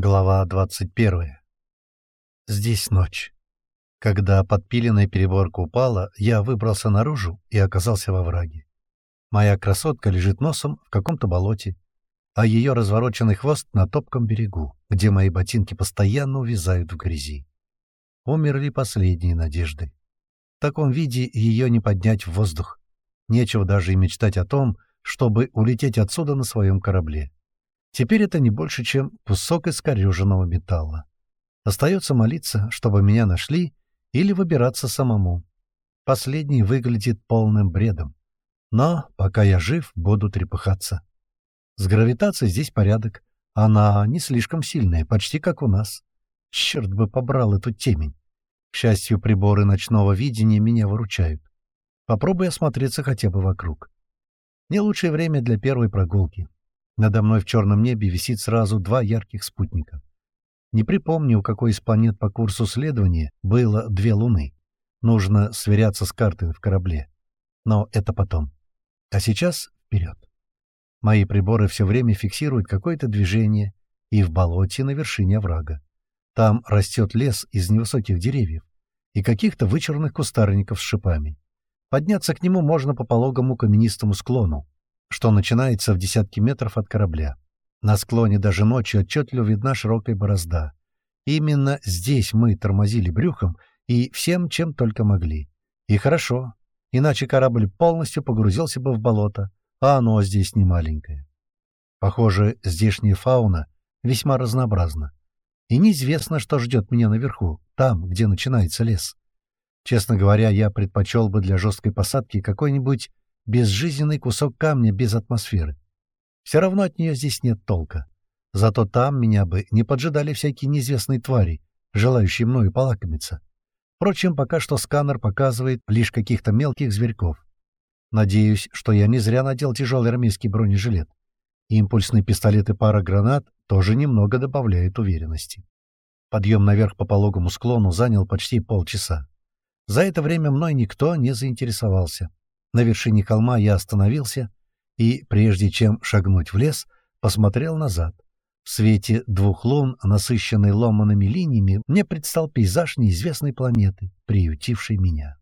Глава 21. Здесь ночь. Когда подпиленная переборка упала, я выбрался наружу и оказался во враге. Моя красотка лежит носом в каком-то болоте, а ее развороченный хвост на топком берегу, где мои ботинки постоянно увязают в грязи. Умерли последние надежды. В таком виде ее не поднять в воздух. Нечего даже и мечтать о том, чтобы улететь отсюда на своем корабле. Теперь это не больше, чем кусок искореженного металла. Остается молиться, чтобы меня нашли, или выбираться самому. Последний выглядит полным бредом. Но, пока я жив, буду трепыхаться. С гравитацией здесь порядок. Она не слишком сильная, почти как у нас. Черт бы побрал эту темень. К счастью, приборы ночного видения меня выручают. Попробуй осмотреться хотя бы вокруг. Не лучшее время для первой прогулки. Надо мной в черном небе висит сразу два ярких спутника. Не припомню, у какой из планет по курсу следования было две Луны. Нужно сверяться с картой в корабле. Но это потом. А сейчас вперед. Мои приборы все время фиксируют какое-то движение и в болоте на вершине оврага. Там растет лес из невысоких деревьев и каких-то вычурных кустарников с шипами. Подняться к нему можно по пологому каменистому склону, что начинается в десятки метров от корабля. На склоне даже ночью отчетливо видна широкая борозда. Именно здесь мы тормозили брюхом и всем, чем только могли. И хорошо, иначе корабль полностью погрузился бы в болото, а оно здесь не маленькое. Похоже, здешняя фауна весьма разнообразна. И неизвестно, что ждет меня наверху, там, где начинается лес. Честно говоря, я предпочел бы для жесткой посадки какой-нибудь безжизненный кусок камня без атмосферы. Все равно от нее здесь нет толка. Зато там меня бы не поджидали всякие неизвестные твари, желающие мною полакомиться. Впрочем, пока что сканер показывает лишь каких-то мелких зверьков. Надеюсь, что я не зря надел тяжелый армейский бронежилет. Импульсный пистолет и пара гранат тоже немного добавляют уверенности. Подъем наверх по пологому склону занял почти полчаса. За это время мной никто не заинтересовался. На вершине холма я остановился и, прежде чем шагнуть в лес, посмотрел назад. В свете двух лун, насыщенной ломанными линиями, мне предстал пейзаж неизвестной планеты, приютившей меня.